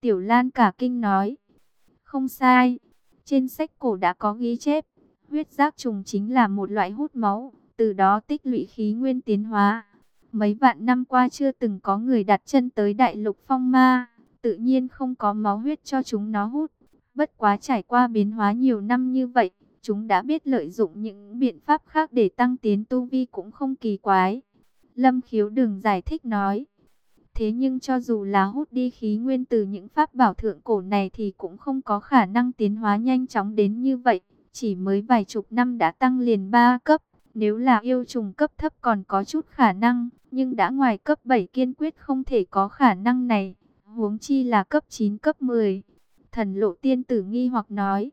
Tiểu Lan cả kinh nói. Không sai. Trên sách cổ đã có ghi chép. Huyết giác trùng chính là một loại hút máu. Từ đó tích lũy khí nguyên tiến hóa. Mấy vạn năm qua chưa từng có người đặt chân tới đại lục phong ma. Tự nhiên không có máu huyết cho chúng nó hút. Bất quá trải qua biến hóa nhiều năm như vậy. Chúng đã biết lợi dụng những biện pháp khác để tăng tiến tu vi cũng không kỳ quái. Lâm khiếu đừng giải thích nói. Thế nhưng cho dù là hút đi khí nguyên từ những pháp bảo thượng cổ này thì cũng không có khả năng tiến hóa nhanh chóng đến như vậy. Chỉ mới vài chục năm đã tăng liền 3 cấp. Nếu là yêu trùng cấp thấp còn có chút khả năng, nhưng đã ngoài cấp 7 kiên quyết không thể có khả năng này. Huống chi là cấp 9 cấp 10. Thần lộ tiên tử nghi hoặc nói,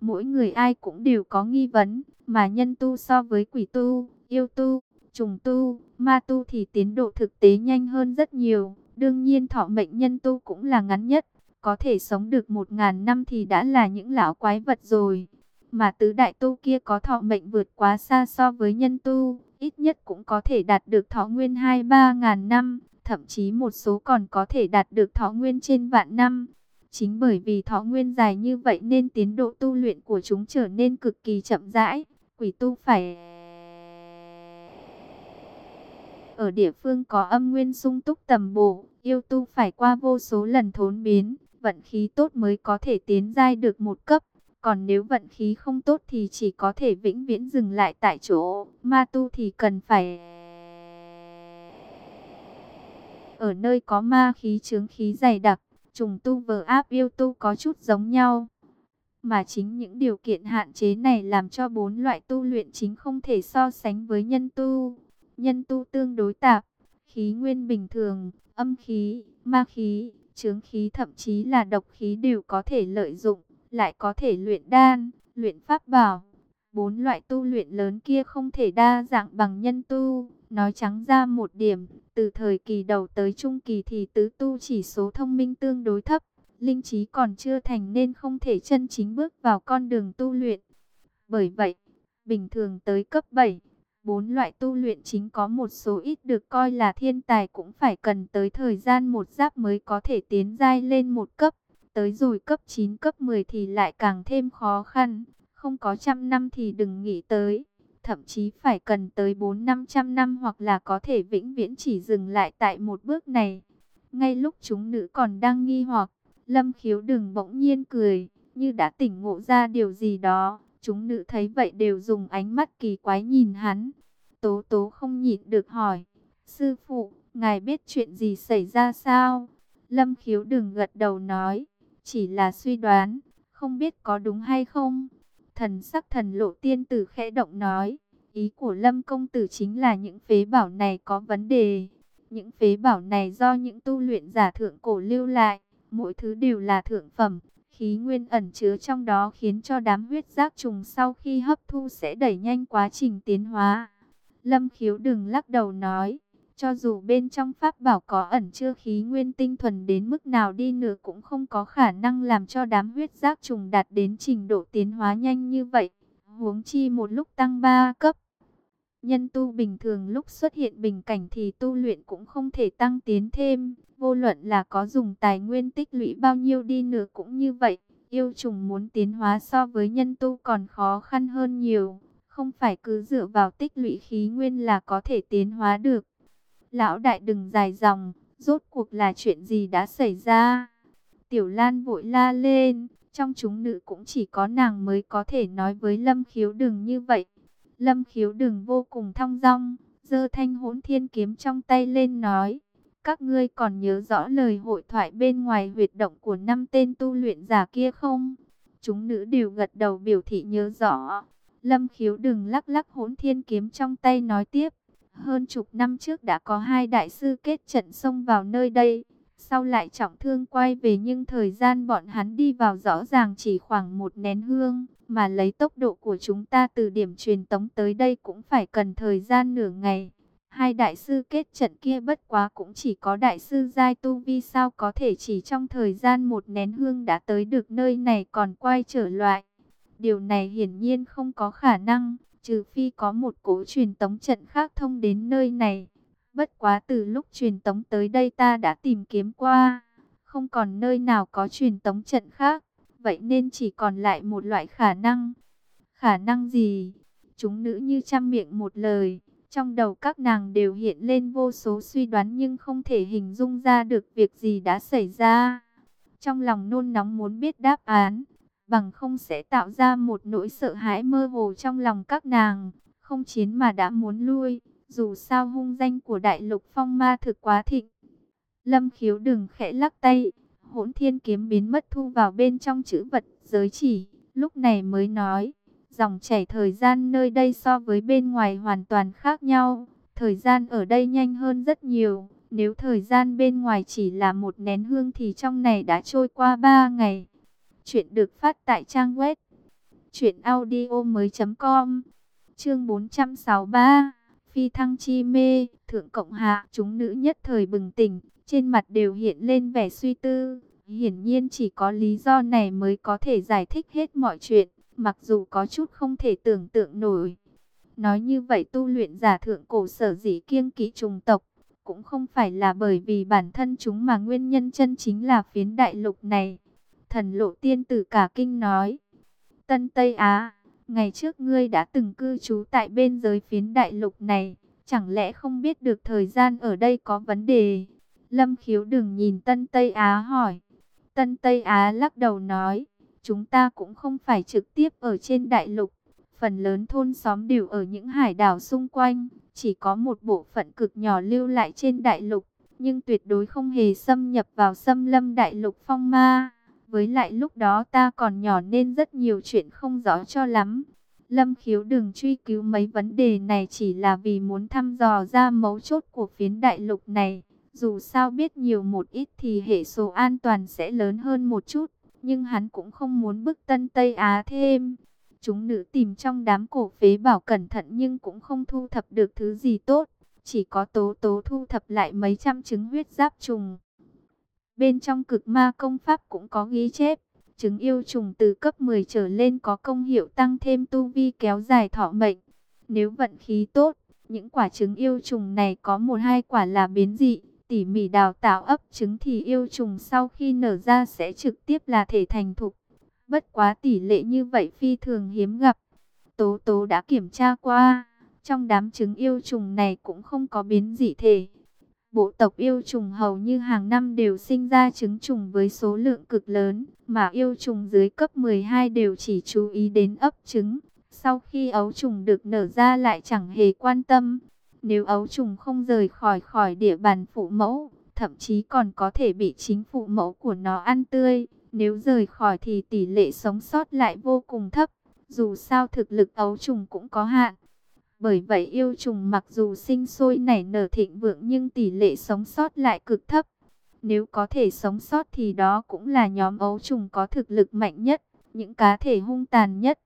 mỗi người ai cũng đều có nghi vấn, mà nhân tu so với quỷ tu, yêu tu, trùng tu, ma tu thì tiến độ thực tế nhanh hơn rất nhiều. Đương nhiên thọ mệnh nhân tu cũng là ngắn nhất, có thể sống được một ngàn năm thì đã là những lão quái vật rồi. Mà tứ đại tu kia có thọ mệnh vượt quá xa so với nhân tu, ít nhất cũng có thể đạt được thọ nguyên hai ba ngàn năm, thậm chí một số còn có thể đạt được thọ nguyên trên vạn năm. Chính bởi vì thọ nguyên dài như vậy nên tiến độ tu luyện của chúng trở nên cực kỳ chậm rãi. Quỷ tu phải ở địa phương có âm nguyên sung túc tầm bổ, yêu tu phải qua vô số lần thốn biến, vận khí tốt mới có thể tiến giai được một cấp. Còn nếu vận khí không tốt thì chỉ có thể vĩnh viễn dừng lại tại chỗ, ma tu thì cần phải ở nơi có ma khí chướng khí dày đặc trùng tu vờ áp yêu tu có chút giống nhau. Mà chính những điều kiện hạn chế này làm cho bốn loại tu luyện chính không thể so sánh với nhân tu. Nhân tu tương đối tạp, khí nguyên bình thường, âm khí, ma khí, chướng khí thậm chí là độc khí đều có thể lợi dụng, lại có thể luyện đan, luyện pháp bảo. Bốn loại tu luyện lớn kia không thể đa dạng bằng nhân tu. Nói trắng ra một điểm, từ thời kỳ đầu tới trung kỳ thì tứ tu chỉ số thông minh tương đối thấp, linh trí còn chưa thành nên không thể chân chính bước vào con đường tu luyện. Bởi vậy, bình thường tới cấp 7, bốn loại tu luyện chính có một số ít được coi là thiên tài cũng phải cần tới thời gian một giáp mới có thể tiến giai lên một cấp. Tới rồi cấp 9 cấp 10 thì lại càng thêm khó khăn, không có trăm năm thì đừng nghĩ tới thậm chí phải cần tới 4-500 năm hoặc là có thể vĩnh viễn chỉ dừng lại tại một bước này. Ngay lúc chúng nữ còn đang nghi hoặc, Lâm khiếu đừng bỗng nhiên cười, như đã tỉnh ngộ ra điều gì đó. Chúng nữ thấy vậy đều dùng ánh mắt kỳ quái nhìn hắn. Tố tố không nhịn được hỏi, sư phụ, ngài biết chuyện gì xảy ra sao? Lâm khiếu đừng gật đầu nói, chỉ là suy đoán, không biết có đúng hay không. Thần sắc thần lộ tiên tử khẽ động nói. Ý của Lâm Công Tử chính là những phế bảo này có vấn đề. Những phế bảo này do những tu luyện giả thượng cổ lưu lại. Mỗi thứ đều là thượng phẩm. Khí nguyên ẩn chứa trong đó khiến cho đám huyết giác trùng sau khi hấp thu sẽ đẩy nhanh quá trình tiến hóa. Lâm khiếu đừng lắc đầu nói. Cho dù bên trong pháp bảo có ẩn chứa khí nguyên tinh thuần đến mức nào đi nữa cũng không có khả năng làm cho đám huyết giác trùng đạt đến trình độ tiến hóa nhanh như vậy. Huống chi một lúc tăng 3 cấp. Nhân tu bình thường lúc xuất hiện bình cảnh thì tu luyện cũng không thể tăng tiến thêm. Vô luận là có dùng tài nguyên tích lũy bao nhiêu đi nữa cũng như vậy. Yêu trùng muốn tiến hóa so với nhân tu còn khó khăn hơn nhiều. Không phải cứ dựa vào tích lũy khí nguyên là có thể tiến hóa được. Lão đại đừng dài dòng, rốt cuộc là chuyện gì đã xảy ra? Tiểu Lan vội la lên, trong chúng nữ cũng chỉ có nàng mới có thể nói với Lâm Khiếu đừng như vậy. Lâm Khiếu đừng vô cùng thong dong, giơ thanh hỗn thiên kiếm trong tay lên nói. Các ngươi còn nhớ rõ lời hội thoại bên ngoài huyệt động của năm tên tu luyện giả kia không? Chúng nữ đều gật đầu biểu thị nhớ rõ. Lâm Khiếu đừng lắc lắc hỗn thiên kiếm trong tay nói tiếp. Hơn chục năm trước đã có hai đại sư kết trận xông vào nơi đây. Sau lại trọng thương quay về nhưng thời gian bọn hắn đi vào rõ ràng chỉ khoảng một nén hương. Mà lấy tốc độ của chúng ta từ điểm truyền tống tới đây cũng phải cần thời gian nửa ngày. Hai đại sư kết trận kia bất quá cũng chỉ có đại sư Giai Tu Vi sao có thể chỉ trong thời gian một nén hương đã tới được nơi này còn quay trở lại. Điều này hiển nhiên không có khả năng trừ phi có một cố truyền tống trận khác thông đến nơi này. Bất quá từ lúc truyền tống tới đây ta đã tìm kiếm qua, Không còn nơi nào có truyền tống trận khác. Vậy nên chỉ còn lại một loại khả năng. Khả năng gì? Chúng nữ như trăm miệng một lời. Trong đầu các nàng đều hiện lên vô số suy đoán nhưng không thể hình dung ra được việc gì đã xảy ra. Trong lòng nôn nóng muốn biết đáp án, bằng không sẽ tạo ra một nỗi sợ hãi mơ hồ trong lòng các nàng. Không chiến mà đã muốn lui, dù sao hung danh của đại lục phong ma thực quá thịnh. Lâm khiếu đừng khẽ lắc tay, hỗn thiên kiếm biến mất thu vào bên trong chữ vật giới chỉ, lúc này mới nói. Dòng chảy thời gian nơi đây so với bên ngoài hoàn toàn khác nhau. Thời gian ở đây nhanh hơn rất nhiều. Nếu thời gian bên ngoài chỉ là một nén hương thì trong này đã trôi qua 3 ngày. Chuyện được phát tại trang web truyệnaudiomoi.com. Chương 463. Phi thăng chi mê, thượng cộng hạ, chúng nữ nhất thời bừng tỉnh, trên mặt đều hiện lên vẻ suy tư. Hiển nhiên chỉ có lý do này mới có thể giải thích hết mọi chuyện mặc dù có chút không thể tưởng tượng nổi. Nói như vậy tu luyện giả thượng cổ sở dĩ kiêng kỵ trùng tộc, cũng không phải là bởi vì bản thân chúng mà nguyên nhân chân chính là phiến đại lục này. Thần lộ tiên tử cả kinh nói, Tân Tây Á, ngày trước ngươi đã từng cư trú tại bên giới phiến đại lục này, chẳng lẽ không biết được thời gian ở đây có vấn đề? Lâm khiếu đừng nhìn Tân Tây Á hỏi. Tân Tây Á lắc đầu nói, Chúng ta cũng không phải trực tiếp ở trên đại lục. Phần lớn thôn xóm đều ở những hải đảo xung quanh. Chỉ có một bộ phận cực nhỏ lưu lại trên đại lục. Nhưng tuyệt đối không hề xâm nhập vào xâm lâm đại lục phong ma. Với lại lúc đó ta còn nhỏ nên rất nhiều chuyện không rõ cho lắm. Lâm khiếu đừng truy cứu mấy vấn đề này chỉ là vì muốn thăm dò ra mấu chốt của phiến đại lục này. Dù sao biết nhiều một ít thì hệ số an toàn sẽ lớn hơn một chút nhưng hắn cũng không muốn bức Tân Tây Á thêm. Chúng nữ tìm trong đám cổ phế bảo cẩn thận nhưng cũng không thu thập được thứ gì tốt, chỉ có tố tố thu thập lại mấy trăm trứng huyết giáp trùng. Bên trong cực ma công pháp cũng có ghi chép, trứng yêu trùng từ cấp 10 trở lên có công hiệu tăng thêm tu vi kéo dài thọ mệnh. Nếu vận khí tốt, những quả trứng yêu trùng này có một hai quả là biến dị, tỉ mỉ đào tạo ấp trứng thì yêu trùng sau khi nở ra sẽ trực tiếp là thể thành thục. Bất quá tỷ lệ như vậy phi thường hiếm gặp. Tố tố đã kiểm tra qua, trong đám trứng yêu trùng này cũng không có biến dị thể. Bộ tộc yêu trùng hầu như hàng năm đều sinh ra trứng trùng với số lượng cực lớn, mà yêu trùng dưới cấp 12 đều chỉ chú ý đến ấp trứng. Sau khi ấu trùng được nở ra lại chẳng hề quan tâm. Nếu ấu trùng không rời khỏi khỏi địa bàn phụ mẫu, thậm chí còn có thể bị chính phụ mẫu của nó ăn tươi. Nếu rời khỏi thì tỷ lệ sống sót lại vô cùng thấp. Dù sao thực lực ấu trùng cũng có hạn. Bởi vậy yêu trùng mặc dù sinh sôi nảy nở thịnh vượng nhưng tỷ lệ sống sót lại cực thấp. Nếu có thể sống sót thì đó cũng là nhóm ấu trùng có thực lực mạnh nhất, những cá thể hung tàn nhất.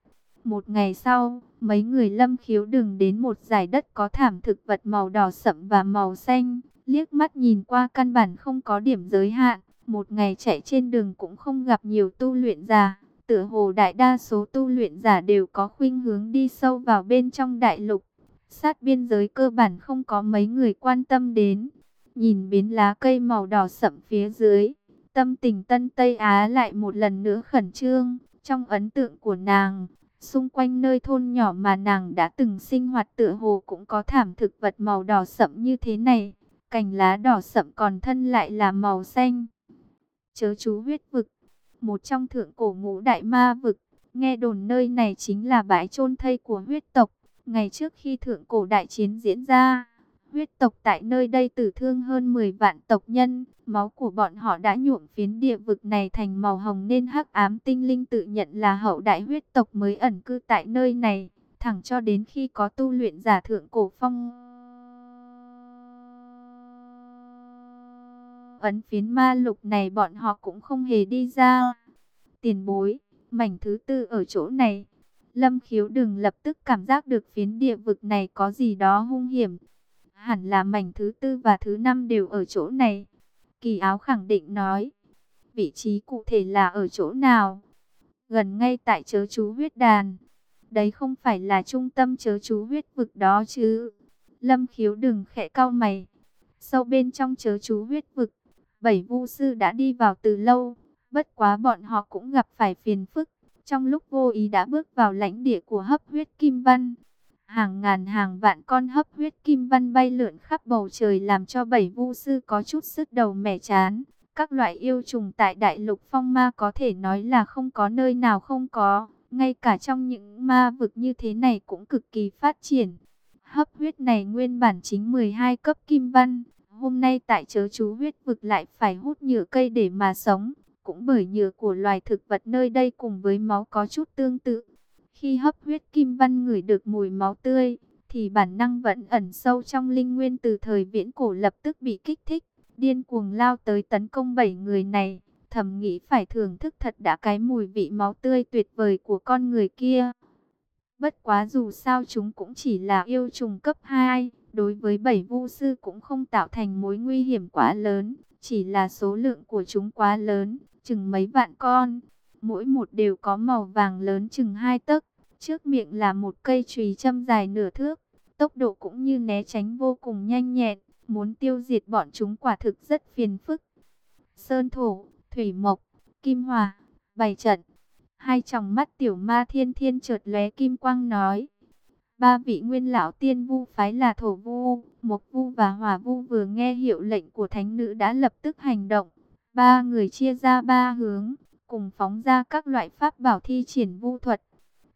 Một ngày sau, mấy người lâm khiếu đường đến một giải đất có thảm thực vật màu đỏ sậm và màu xanh. Liếc mắt nhìn qua căn bản không có điểm giới hạn. Một ngày chạy trên đường cũng không gặp nhiều tu luyện giả. Tựa hồ đại đa số tu luyện giả đều có khuynh hướng đi sâu vào bên trong đại lục. Sát biên giới cơ bản không có mấy người quan tâm đến. Nhìn biến lá cây màu đỏ sậm phía dưới. Tâm tình Tân Tây Á lại một lần nữa khẩn trương. Trong ấn tượng của nàng, Xung quanh nơi thôn nhỏ mà nàng đã từng sinh hoạt tựa hồ cũng có thảm thực vật màu đỏ sậm như thế này. Cành lá đỏ sậm còn thân lại là màu xanh. Chớ chú huyết vực, một trong thượng cổ ngũ đại ma vực. Nghe đồn nơi này chính là bãi chôn thây của huyết tộc. Ngày trước khi thượng cổ đại chiến diễn ra, huyết tộc tại nơi đây tử thương hơn 10 vạn tộc nhân. Máu của bọn họ đã nhuộm phiến địa vực này thành màu hồng nên hắc ám tinh linh tự nhận là hậu đại huyết tộc mới ẩn cư tại nơi này. Thẳng cho đến khi có tu luyện giả thượng cổ phong ấn phiến ma lục này bọn họ cũng không hề đi ra. Tiền bối, mảnh thứ tư ở chỗ này. Lâm khiếu đừng lập tức cảm giác được phiến địa vực này có gì đó hung hiểm. Hẳn là mảnh thứ tư và thứ năm đều ở chỗ này. Kỳ áo khẳng định nói. Vị trí cụ thể là ở chỗ nào? Gần ngay tại chớ chú huyết đàn. Đấy không phải là trung tâm chớ chú huyết vực đó chứ. Lâm khiếu đừng khẽ cau mày. Sâu bên trong chớ chú huyết vực. Bảy vu sư đã đi vào từ lâu, bất quá bọn họ cũng gặp phải phiền phức. Trong lúc vô ý đã bước vào lãnh địa của hấp huyết kim văn. Hàng ngàn hàng vạn con hấp huyết kim văn bay lượn khắp bầu trời làm cho bảy vu sư có chút sức đầu mẻ chán. Các loại yêu trùng tại đại lục phong ma có thể nói là không có nơi nào không có. Ngay cả trong những ma vực như thế này cũng cực kỳ phát triển. Hấp huyết này nguyên bản chính 12 cấp kim văn. Hôm nay tại chớ chú huyết vực lại phải hút nhựa cây để mà sống. Cũng bởi nhựa của loài thực vật nơi đây cùng với máu có chút tương tự. Khi hấp huyết kim văn ngửi được mùi máu tươi, thì bản năng vẫn ẩn sâu trong linh nguyên từ thời viễn cổ lập tức bị kích thích. Điên cuồng lao tới tấn công bảy người này, thầm nghĩ phải thưởng thức thật đã cái mùi vị máu tươi tuyệt vời của con người kia. Bất quá dù sao chúng cũng chỉ là yêu trùng cấp 2, đối với bảy vu sư cũng không tạo thành mối nguy hiểm quá lớn, chỉ là số lượng của chúng quá lớn, chừng mấy vạn con. Mỗi một đều có màu vàng lớn chừng hai tấc, trước miệng là một cây chùy châm dài nửa thước, tốc độ cũng như né tránh vô cùng nhanh nhẹn, muốn tiêu diệt bọn chúng quả thực rất phiền phức. Sơn thổ, thủy mộc, kim hòa, bày trận. Hai tròng mắt tiểu ma thiên thiên chợt lóe kim quang nói. Ba vị nguyên lão tiên vu phái là thổ vu, mộc vu và hỏa vu vừa nghe hiệu lệnh của thánh nữ đã lập tức hành động. Ba người chia ra ba hướng, cùng phóng ra các loại pháp bảo thi triển vu thuật.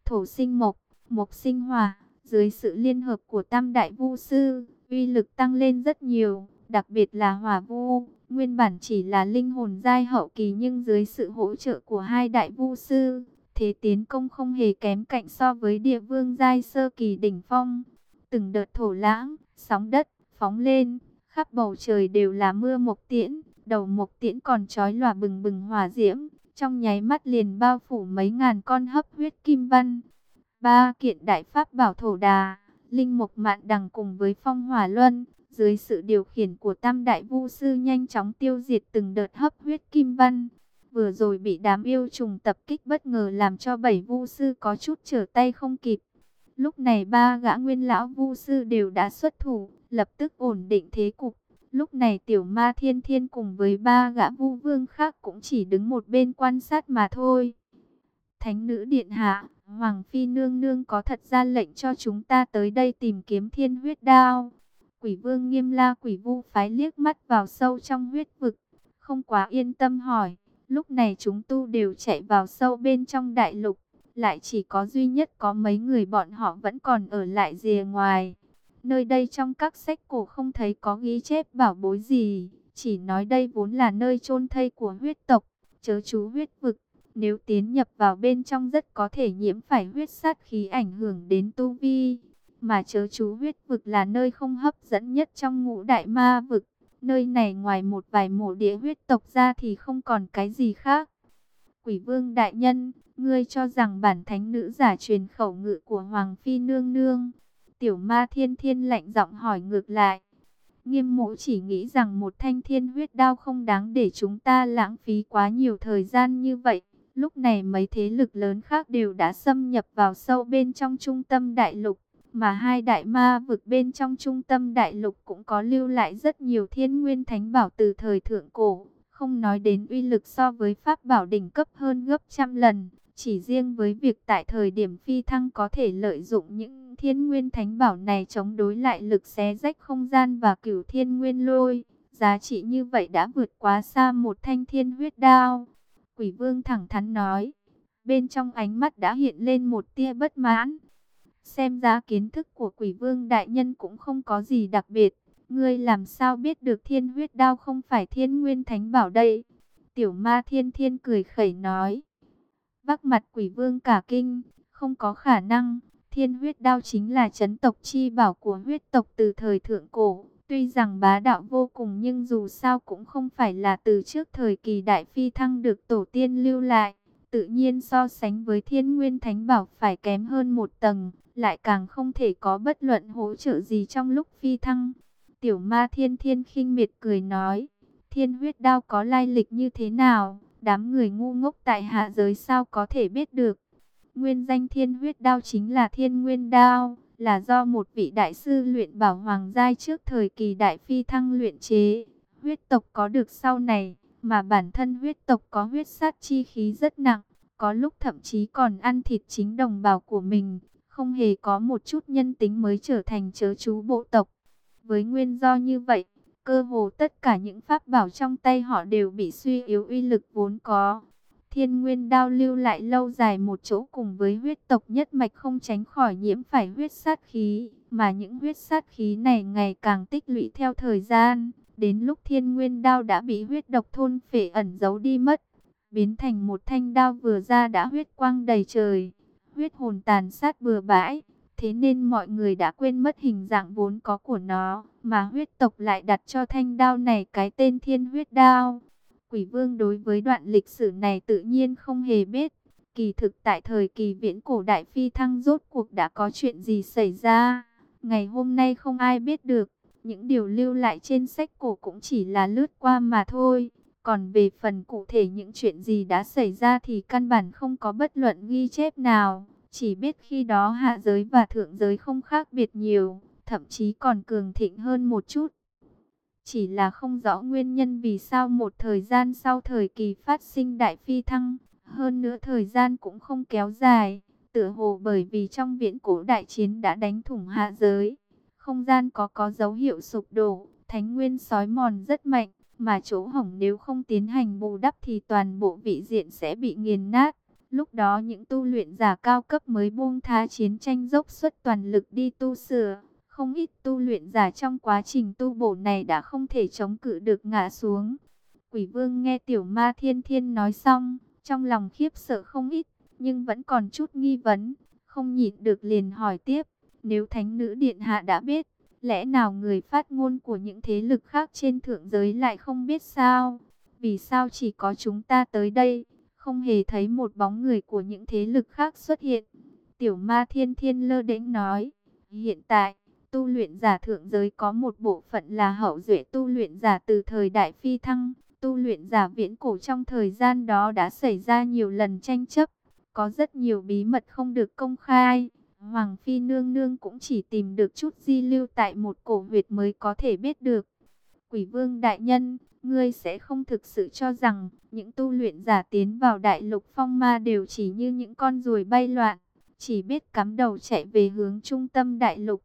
Thổ sinh mộc, mộc sinh hỏa, dưới sự liên hợp của tam đại vu sư, uy lực tăng lên rất nhiều, đặc biệt là hỏa vu. Nguyên bản chỉ là linh hồn giai hậu kỳ nhưng dưới sự hỗ trợ của hai đại vu sư, thế tiến công không hề kém cạnh so với địa vương giai sơ kỳ đỉnh phong. Từng đợt thổ lãng, sóng đất, phóng lên, khắp bầu trời đều là mưa mộc tiễn, đầu mộc tiễn còn trói lòa bừng bừng hỏa diễm, trong nháy mắt liền bao phủ mấy ngàn con hấp huyết kim văn. Ba kiện đại pháp bảo thổ đà, linh mục mạn đằng cùng với phong hỏa luân, dưới sự điều khiển của tam đại vu sư nhanh chóng tiêu diệt từng đợt hấp huyết kim văn. Vừa rồi bị đám yêu trùng tập kích bất ngờ làm cho bảy vu sư có chút trở tay không kịp. Lúc này ba gã nguyên lão vu sư đều đã xuất thủ, lập tức ổn định thế cục. Lúc này tiểu ma thiên thiên cùng với ba gã vu vương khác cũng chỉ đứng một bên quan sát mà thôi. Thánh nữ điện hạ, Hoàng phi nương nương có thật ra lệnh cho chúng ta tới đây tìm kiếm thiên huyết đao. Quỷ vương nghiêm la quỷ vu phái liếc mắt vào sâu trong huyết vực, không quá yên tâm hỏi. Lúc này chúng tu đều chạy vào sâu bên trong đại lục, lại chỉ có duy nhất có mấy người bọn họ vẫn còn ở lại rìa ngoài. Nơi đây trong các sách cổ không thấy có ghi chép bảo bối gì, chỉ nói đây vốn là nơi chôn thây của huyết tộc, chớ chú huyết vực. Nếu tiến nhập vào bên trong rất có thể nhiễm phải huyết sát khí ảnh hưởng đến tu vi. Mà chớ chú huyết vực là nơi không hấp dẫn nhất trong ngũ đại ma vực. Nơi này ngoài một vài mộ địa huyết tộc ra thì không còn cái gì khác. Quỷ vương đại nhân, ngươi cho rằng bản thánh nữ giả truyền khẩu ngự của Hoàng Phi Nương Nương. Tiểu ma thiên thiên lạnh giọng hỏi ngược lại. Nghiêm mộ chỉ nghĩ rằng một thanh thiên huyết đao không đáng để chúng ta lãng phí quá nhiều thời gian như vậy. Lúc này mấy thế lực lớn khác đều đã xâm nhập vào sâu bên trong trung tâm đại lục mà hai đại ma vực bên trong trung tâm đại lục cũng có lưu lại rất nhiều thiên nguyên thánh bảo từ thời thượng cổ, không nói đến uy lực so với pháp bảo đỉnh cấp hơn gấp trăm lần, chỉ riêng với việc tại thời điểm phi thăng có thể lợi dụng những thiên nguyên thánh bảo này chống đối lại lực xé rách không gian và cửu thiên nguyên lôi, giá trị như vậy đã vượt quá xa một thanh thiên huyết đao. Quỷ vương thẳng thắn nói, bên trong ánh mắt đã hiện lên một tia bất mãn. Xem ra kiến thức của quỷ vương đại nhân cũng không có gì đặc biệt. Ngươi làm sao biết được thiên huyết đao không phải thiên nguyên thánh bảo đây? Tiểu ma thiên thiên cười khẩy nói. Vắc mặt quỷ vương cả kinh, không có khả năng. Thiên huyết đao chính là chấn tộc chi bảo của huyết tộc từ thời thượng cổ. Tuy rằng bá đạo vô cùng nhưng dù sao cũng không phải là từ trước thời kỳ đại phi thăng được tổ tiên lưu lại. Tự nhiên so sánh với thiên nguyên thánh bảo phải kém hơn một tầng lại càng không thể có bất luận hỗ trợ gì trong lúc phi thăng. Tiểu ma thiên thiên khinh miệt cười nói, thiên huyết đao có lai lịch như thế nào, đám người ngu ngốc tại hạ giới sao có thể biết được. Nguyên danh thiên huyết đao chính là thiên nguyên đao, là do một vị đại sư luyện bảo hoàng giai trước thời kỳ đại phi thăng luyện chế. huyết tộc có được sau này, mà bản thân huyết tộc có huyết sát chi khí rất nặng, có lúc thậm chí còn ăn thịt chính đồng bào của mình, không hề có một chút nhân tính mới trở thành chớ chú bộ tộc. Với nguyên do như vậy, cơ hồ tất cả những pháp bảo trong tay họ đều bị suy yếu uy lực vốn có. Thiên nguyên đao lưu lại lâu dài một chỗ cùng với huyết tộc nhất mạch không tránh khỏi nhiễm phải huyết sát khí, mà những huyết sát khí này ngày càng tích lũy theo thời gian, đến lúc thiên nguyên đao đã bị huyết độc thôn phệ ẩn giấu đi mất, biến thành một thanh đao vừa ra đã huyết quang đầy trời, huyết hồn tàn sát bừa bãi, thế nên mọi người đã quên mất hình dạng vốn có của nó, mà huyết tộc lại đặt cho thanh đao này cái tên thiên huyết đao. Quỷ vương đối với đoạn lịch sử này tự nhiên không hề biết. Kỳ thực tại thời kỳ viễn cổ đại phi thăng rốt cuộc đã có chuyện gì xảy ra. Ngày hôm nay không ai biết được. Những điều lưu lại trên sách cổ cũng chỉ là lướt qua mà thôi. Còn về phần cụ thể những chuyện gì đã xảy ra thì căn bản không có bất luận ghi chép nào. Chỉ biết khi đó hạ giới và thượng giới không khác biệt nhiều, thậm chí còn cường thịnh hơn một chút. Chỉ là không rõ nguyên nhân vì sao một thời gian sau thời kỳ phát sinh đại phi thăng, hơn nữa thời gian cũng không kéo dài, tựa hồ bởi vì trong viễn cổ đại chiến đã đánh thủng hạ giới. Không gian có có dấu hiệu sụp đổ, thánh nguyên sói mòn rất mạnh, mà chỗ hỏng nếu không tiến hành bù đắp thì toàn bộ vị diện sẽ bị nghiền nát. Lúc đó những tu luyện giả cao cấp mới buông tha chiến tranh dốc suất toàn lực đi tu sửa. Không ít tu luyện giả trong quá trình tu bổ này đã không thể chống cự được ngã xuống. Quỷ vương nghe tiểu ma thiên thiên nói xong, trong lòng khiếp sợ không ít, nhưng vẫn còn chút nghi vấn, không nhịn được liền hỏi tiếp. Nếu thánh nữ điện hạ đã biết, lẽ nào người phát ngôn của những thế lực khác trên thượng giới lại không biết sao? Vì sao chỉ có chúng ta tới đây, không hề thấy một bóng người của những thế lực khác xuất hiện? Tiểu ma thiên thiên lơ đễnh nói, hiện tại, tu luyện giả thượng giới có một bộ phận là hậu duệ tu luyện giả từ thời đại phi thăng. Tu luyện giả viễn cổ trong thời gian đó đã xảy ra nhiều lần tranh chấp, có rất nhiều bí mật không được công khai. Hoàng Phi Nương Nương cũng chỉ tìm được chút di lưu tại một cổ huyệt mới có thể biết được. Quỷ Vương Đại Nhân, ngươi sẽ không thực sự cho rằng những tu luyện giả tiến vào đại lục phong ma đều chỉ như những con ruồi bay loạn, chỉ biết cắm đầu chạy về hướng trung tâm đại lục.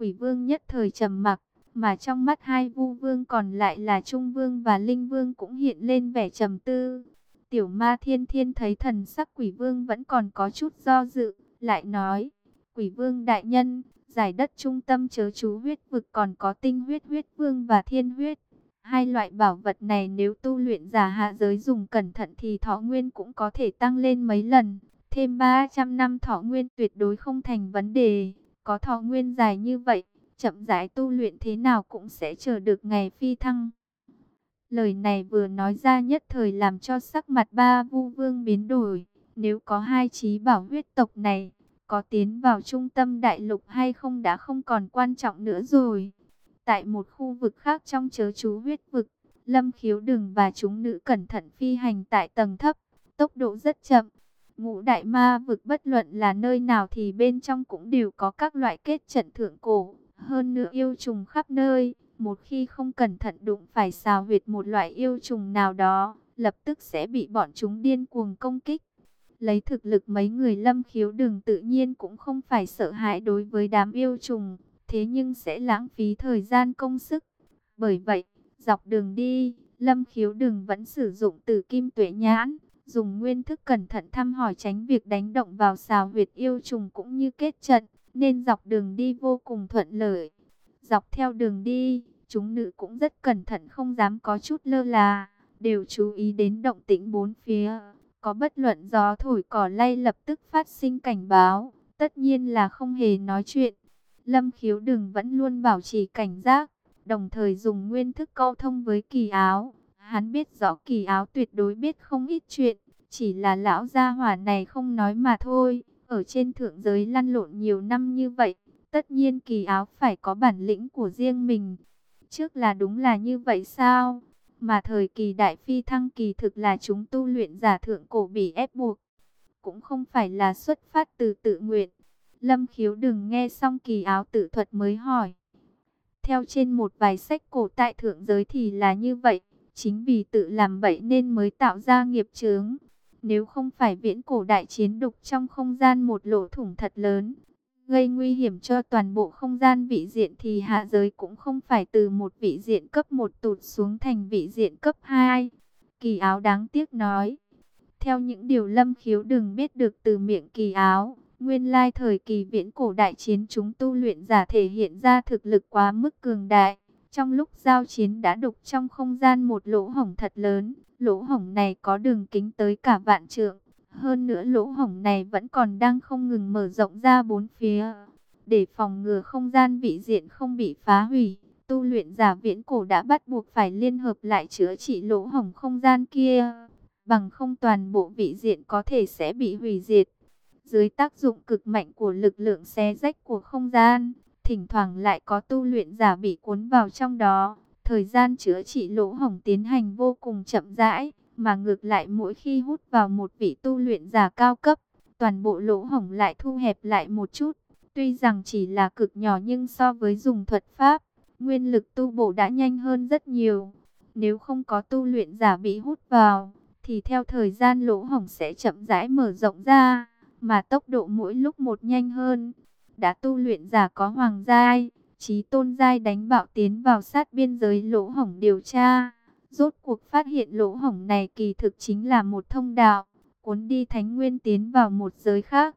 Quỷ vương nhất thời trầm mặc, mà trong mắt hai vu vương còn lại là Trung vương và Linh vương cũng hiện lên vẻ trầm tư. Tiểu ma thiên thiên thấy thần sắc quỷ vương vẫn còn có chút do dự, lại nói, quỷ vương đại nhân, giải đất trung tâm chớ chú huyết vực còn có tinh huyết huyết vương và thiên huyết. Hai loại bảo vật này nếu tu luyện giả hạ giới dùng cẩn thận thì thọ nguyên cũng có thể tăng lên mấy lần. Thêm 300 năm thọ nguyên tuyệt đối không thành vấn đề. Có thọ nguyên dài như vậy, chậm rãi tu luyện thế nào cũng sẽ chờ được ngày phi thăng. Lời này vừa nói ra nhất thời làm cho sắc mặt ba vu vương biến đổi. Nếu có hai trí bảo huyết tộc này, có tiến vào trung tâm đại lục hay không đã không còn quan trọng nữa rồi. Tại một khu vực khác trong chớ chú huyết vực, Lâm khiếu đừng và chúng nữ cẩn thận phi hành tại tầng thấp, tốc độ rất chậm. Ngũ đại ma vực bất luận là nơi nào thì bên trong cũng đều có các loại kết trận thượng cổ. Hơn nữa yêu trùng khắp nơi, một khi không cẩn thận đụng phải xào huyệt một loại yêu trùng nào đó, lập tức sẽ bị bọn chúng điên cuồng công kích. Lấy thực lực mấy người lâm khiếu Đường tự nhiên cũng không phải sợ hãi đối với đám yêu trùng, thế nhưng sẽ lãng phí thời gian công sức. Bởi vậy, dọc đường đi, lâm khiếu Đường vẫn sử dụng từ kim tuệ nhãn dùng nguyên thức cẩn thận thăm hỏi tránh việc đánh động vào xào huyệt yêu trùng cũng như kết trận, nên dọc đường đi vô cùng thuận lợi. Dọc theo đường đi, chúng nữ cũng rất cẩn thận không dám có chút lơ là, đều chú ý đến động tĩnh bốn phía. Có bất luận gió thổi cỏ lay lập tức phát sinh cảnh báo, tất nhiên là không hề nói chuyện. Lâm khiếu đừng vẫn luôn bảo trì cảnh giác, đồng thời dùng nguyên thức câu thông với kỳ áo Hắn biết rõ kỳ áo tuyệt đối biết không ít chuyện, chỉ là lão gia hỏa này không nói mà thôi. Ở trên thượng giới lăn lộn nhiều năm như vậy, tất nhiên kỳ áo phải có bản lĩnh của riêng mình. Trước là đúng là như vậy sao? Mà thời kỳ đại phi thăng kỳ thực là chúng tu luyện giả thượng cổ bị ép buộc. Cũng không phải là xuất phát từ tự nguyện. Lâm khiếu đừng nghe xong kỳ áo tự thuật mới hỏi. Theo trên một vài sách cổ tại thượng giới thì là như vậy, chính vì tự làm bậy nên mới tạo ra nghiệp chướng. Nếu không phải viễn cổ đại chiến đục trong không gian một lỗ thủng thật lớn, gây nguy hiểm cho toàn bộ không gian vị diện thì hạ giới cũng không phải từ một vị diện cấp 1 tụt xuống thành vị diện cấp 2. Kỳ áo đáng tiếc nói. Theo những điều lâm khiếu đừng biết được từ miệng kỳ áo, nguyên lai thời kỳ viễn cổ đại chiến chúng tu luyện giả thể hiện ra thực lực quá mức cường đại. Trong lúc giao chiến đã đục trong không gian một lỗ hổng thật lớn, lỗ hổng này có đường kính tới cả vạn trượng. Hơn nữa lỗ hổng này vẫn còn đang không ngừng mở rộng ra bốn phía. Để phòng ngừa không gian vị diện không bị phá hủy, tu luyện giả viễn cổ đã bắt buộc phải liên hợp lại chữa trị lỗ hổng không gian kia. Bằng không toàn bộ vị diện có thể sẽ bị hủy diệt. Dưới tác dụng cực mạnh của lực lượng xé rách của không gian, thỉnh thoảng lại có tu luyện giả bị cuốn vào trong đó. Thời gian chữa trị lỗ hổng tiến hành vô cùng chậm rãi, mà ngược lại mỗi khi hút vào một vị tu luyện giả cao cấp, toàn bộ lỗ hổng lại thu hẹp lại một chút. Tuy rằng chỉ là cực nhỏ nhưng so với dùng thuật pháp, nguyên lực tu bổ đã nhanh hơn rất nhiều. Nếu không có tu luyện giả bị hút vào, thì theo thời gian lỗ hổng sẽ chậm rãi mở rộng ra, mà tốc độ mỗi lúc một nhanh hơn. Đã tu luyện giả có hoàng giai, trí tôn giai đánh bạo tiến vào sát biên giới lỗ hổng điều tra. Rốt cuộc phát hiện lỗ hổng này kỳ thực chính là một thông đạo, cuốn đi thánh nguyên tiến vào một giới khác.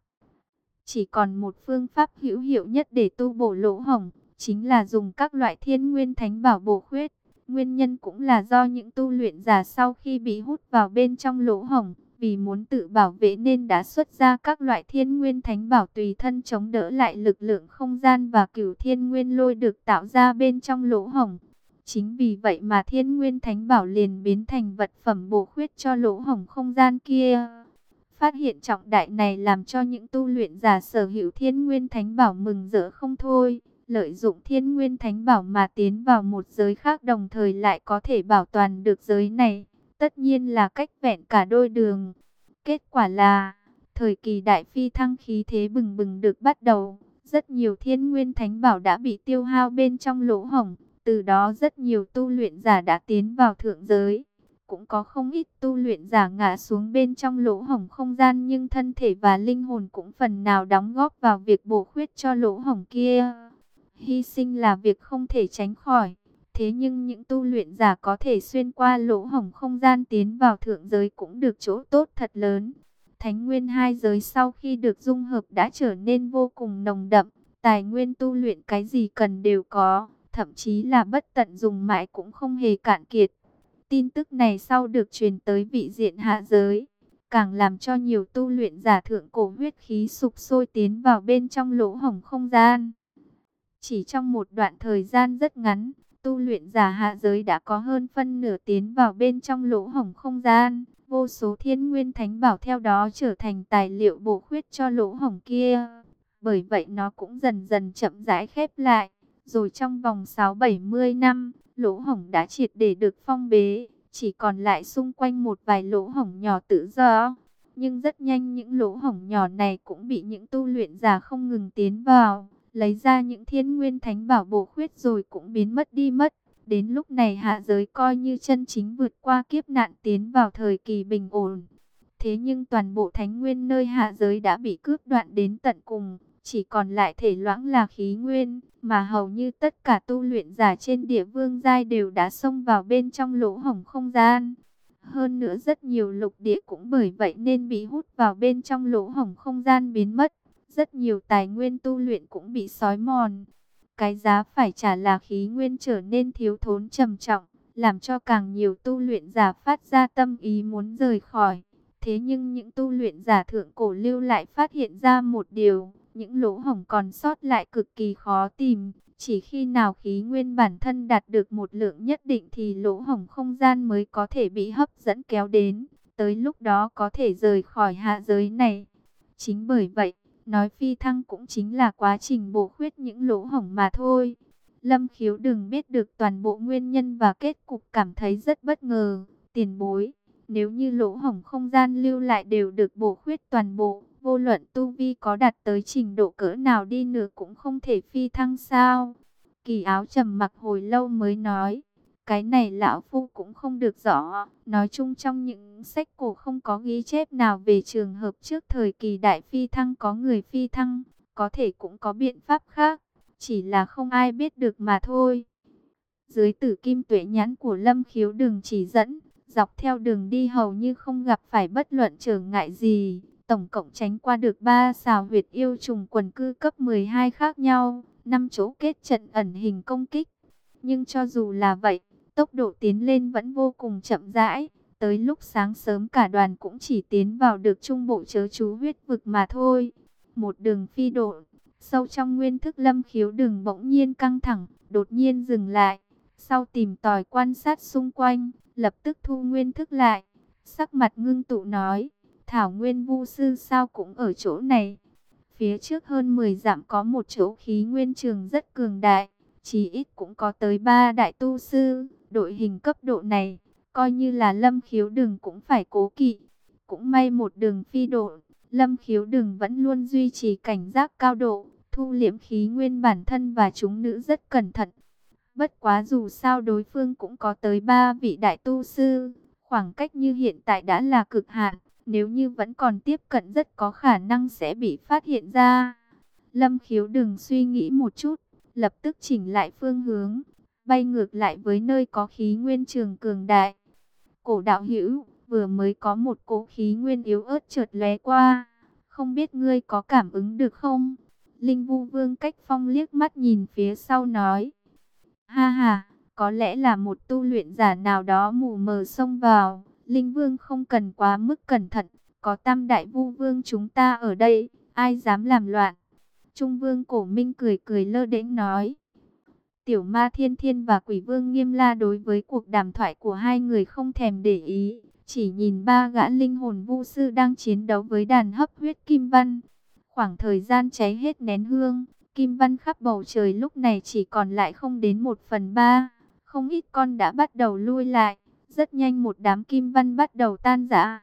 Chỉ còn một phương pháp hữu hiệu nhất để tu bổ lỗ hổng, chính là dùng các loại thiên nguyên thánh bảo bổ khuyết. Nguyên nhân cũng là do những tu luyện giả sau khi bị hút vào bên trong lỗ hổng, vì muốn tự bảo vệ nên đã xuất ra các loại thiên nguyên thánh bảo tùy thân chống đỡ lại lực lượng không gian và cửu thiên nguyên lôi được tạo ra bên trong lỗ hổng. Chính vì vậy mà thiên nguyên thánh bảo liền biến thành vật phẩm bổ khuyết cho lỗ hổng không gian kia. Phát hiện trọng đại này làm cho những tu luyện giả sở hữu thiên nguyên thánh bảo mừng rỡ không thôi. Lợi dụng thiên nguyên thánh bảo mà tiến vào một giới khác đồng thời lại có thể bảo toàn được giới này. Tất nhiên là cách vẹn cả đôi đường. Kết quả là, thời kỳ đại phi thăng khí thế bừng bừng được bắt đầu. Rất nhiều thiên nguyên thánh bảo đã bị tiêu hao bên trong lỗ hổng. Từ đó rất nhiều tu luyện giả đã tiến vào thượng giới. Cũng có không ít tu luyện giả ngã xuống bên trong lỗ hổng không gian nhưng thân thể và linh hồn cũng phần nào đóng góp vào việc bổ khuyết cho lỗ hổng kia. Hy sinh là việc không thể tránh khỏi. Thế nhưng những tu luyện giả có thể xuyên qua lỗ hổng không gian tiến vào thượng giới cũng được chỗ tốt thật lớn. Thánh nguyên hai giới sau khi được dung hợp đã trở nên vô cùng nồng đậm. Tài nguyên tu luyện cái gì cần đều có thậm chí là bất tận dùng mãi cũng không hề cạn kiệt. Tin tức này sau được truyền tới vị diện hạ giới, càng làm cho nhiều tu luyện giả thượng cổ huyết khí sục sôi tiến vào bên trong lỗ hổng không gian. Chỉ trong một đoạn thời gian rất ngắn, tu luyện giả hạ giới đã có hơn phân nửa tiến vào bên trong lỗ hổng không gian. Vô số thiên nguyên thánh bảo theo đó trở thành tài liệu bổ khuyết cho lỗ hổng kia. Bởi vậy nó cũng dần dần chậm rãi khép lại. Rồi trong vòng 6-70 năm, lỗ hổng đã triệt để được phong bế, chỉ còn lại xung quanh một vài lỗ hổng nhỏ tự do. Nhưng rất nhanh những lỗ hổng nhỏ này cũng bị những tu luyện giả không ngừng tiến vào, lấy ra những thiên nguyên thánh bảo bổ khuyết rồi cũng biến mất đi mất. Đến lúc này hạ giới coi như chân chính vượt qua kiếp nạn tiến vào thời kỳ bình ổn. Thế nhưng toàn bộ thánh nguyên nơi hạ giới đã bị cướp đoạn đến tận cùng, chỉ còn lại thể loãng là khí nguyên, mà hầu như tất cả tu luyện giả trên địa vương giai đều đã xông vào bên trong lỗ hổng không gian. Hơn nữa rất nhiều lục địa cũng bởi vậy nên bị hút vào bên trong lỗ hổng không gian biến mất. Rất nhiều tài nguyên tu luyện cũng bị sói mòn. Cái giá phải trả là khí nguyên trở nên thiếu thốn trầm trọng, làm cho càng nhiều tu luyện giả phát ra tâm ý muốn rời khỏi. Thế nhưng những tu luyện giả thượng cổ lưu lại phát hiện ra một điều, những lỗ hổng còn sót lại cực kỳ khó tìm. Chỉ khi nào khí nguyên bản thân đạt được một lượng nhất định thì lỗ hổng không gian mới có thể bị hấp dẫn kéo đến. Tới lúc đó có thể rời khỏi hạ giới này. Chính bởi vậy, nói phi thăng cũng chính là quá trình bổ khuyết những lỗ hổng mà thôi. Lâm khiếu đừng biết được toàn bộ nguyên nhân và kết cục cảm thấy rất bất ngờ. Tiền bối, nếu như lỗ hổng không gian lưu lại đều được bổ khuyết toàn bộ, vô luận tu vi có đạt tới trình độ cỡ nào đi nữa cũng không thể phi thăng sao. Kỳ áo trầm mặc hồi lâu mới nói, cái này lão phu cũng không được rõ. Nói chung trong những sách cổ không có ghi chép nào về trường hợp trước thời kỳ đại phi thăng có người phi thăng, có thể cũng có biện pháp khác, chỉ là không ai biết được mà thôi. Dưới tử kim tuệ nhãn của Lâm Khiếu đường chỉ dẫn, dọc theo đường đi hầu như không gặp phải bất luận trở ngại gì. Tổng cộng tránh qua được 3 xào huyệt yêu trùng quần cư cấp 12 khác nhau, 5 chỗ kết trận ẩn hình công kích. Nhưng cho dù là vậy, tốc độ tiến lên vẫn vô cùng chậm rãi. Tới lúc sáng sớm cả đoàn cũng chỉ tiến vào được trung bộ chớ chú huyết vực mà thôi. Một đường phi độ, sâu trong nguyên thức lâm khiếu đường bỗng nhiên căng thẳng, đột nhiên dừng lại. Sau tìm tòi quan sát xung quanh, lập tức thu nguyên thức lại. Sắc mặt ngưng tụ nói, Thảo Nguyên Vu Sư sao cũng ở chỗ này. Phía trước hơn 10 dặm có một chỗ khí nguyên trường rất cường đại, chỉ ít cũng có tới ba đại tu sư, đội hình cấp độ này, coi như là lâm khiếu đường cũng phải cố kỵ. Cũng may một đường phi độ, lâm khiếu đường vẫn luôn duy trì cảnh giác cao độ, thu liễm khí nguyên bản thân và chúng nữ rất cẩn thận. Bất quá dù sao đối phương cũng có tới ba vị đại tu sư, khoảng cách như hiện tại đã là cực hạn, nếu như vẫn còn tiếp cận rất có khả năng sẽ bị phát hiện ra. Lâm khiếu đừng suy nghĩ một chút, lập tức chỉnh lại phương hướng, bay ngược lại với nơi có khí nguyên trường cường đại. Cổ đạo hữu, vừa mới có một cỗ khí nguyên yếu ớt chợt lóe qua, không biết ngươi có cảm ứng được không? Linh Vu Vương cách phong liếc mắt nhìn phía sau nói. Ha ha, có lẽ là một tu luyện giả nào đó mù mờ xông vào. Linh Vương không cần quá mức cẩn thận, có tam đại vu vương chúng ta ở đây, ai dám làm loạn. Trung Vương Cổ Minh cười cười lơ đễnh nói. Tiểu ma thiên thiên và quỷ vương nghiêm la đối với cuộc đàm thoại của hai người không thèm để ý. Chỉ nhìn ba gã linh hồn vu sư đang chiến đấu với đàn hấp huyết kim văn. Khoảng thời gian cháy hết nén hương, kim văn khắp bầu trời lúc này chỉ còn lại không đến một phần ba. Không ít con đã bắt đầu lui lại. Rất nhanh một đám kim văn bắt đầu tan rã.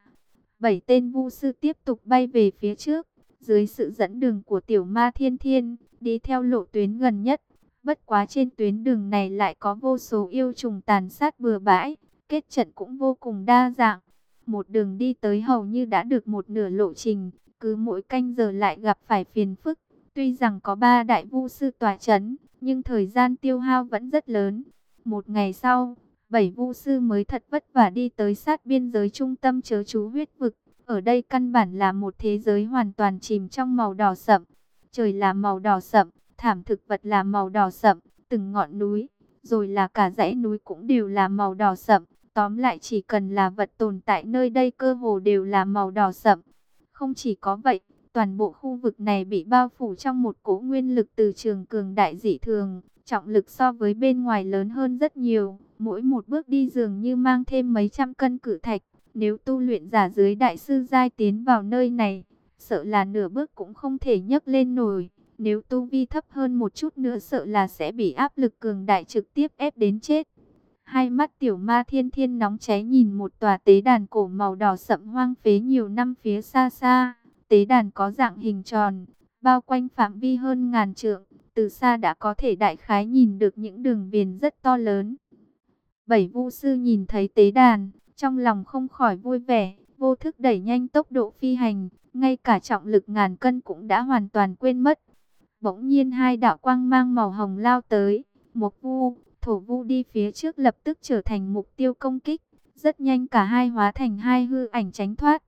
Bảy tên vu sư tiếp tục bay về phía trước. Dưới sự dẫn đường của tiểu ma thiên thiên, đi theo lộ tuyến gần nhất. Bất quá trên tuyến đường này lại có vô số yêu trùng tàn sát bừa bãi. Kết trận cũng vô cùng đa dạng. Một đường đi tới hầu như đã được một nửa lộ trình. Cứ mỗi canh giờ lại gặp phải phiền phức. Tuy rằng có ba đại vu sư tòa chấn, nhưng thời gian tiêu hao vẫn rất lớn. Một ngày sau, bảy vu sư mới thật vất vả đi tới sát biên giới trung tâm chớ chú huyết vực. Ở đây căn bản là một thế giới hoàn toàn chìm trong màu đỏ sậm. Trời là màu đỏ sậm, thảm thực vật là màu đỏ sậm, từng ngọn núi, rồi là cả dãy núi cũng đều là màu đỏ sậm. Tóm lại chỉ cần là vật tồn tại nơi đây cơ hồ đều là màu đỏ sậm. Không chỉ có vậy, toàn bộ khu vực này bị bao phủ trong một cỗ nguyên lực từ trường cường đại dị thường, trọng lực so với bên ngoài lớn hơn rất nhiều, mỗi một bước đi dường như mang thêm mấy trăm cân cử thạch. Nếu tu luyện giả dưới đại sư giai tiến vào nơi này, sợ là nửa bước cũng không thể nhấc lên nổi. Nếu tu vi thấp hơn một chút nữa sợ là sẽ bị áp lực cường đại trực tiếp ép đến chết. Hai mắt tiểu ma thiên thiên nóng cháy nhìn một tòa tế đàn cổ màu đỏ sậm hoang phế nhiều năm phía xa xa. Tế đàn có dạng hình tròn, bao quanh phạm vi hơn ngàn trượng, từ xa đã có thể đại khái nhìn được những đường viền rất to lớn. Bảy vu sư nhìn thấy tế đàn, trong lòng không khỏi vui vẻ, vô thức đẩy nhanh tốc độ phi hành, ngay cả trọng lực ngàn cân cũng đã hoàn toàn quên mất. Bỗng nhiên hai đạo quang mang màu hồng lao tới, một vu, thổ vu đi phía trước lập tức trở thành mục tiêu công kích, rất nhanh cả hai hóa thành hai hư ảnh tránh thoát.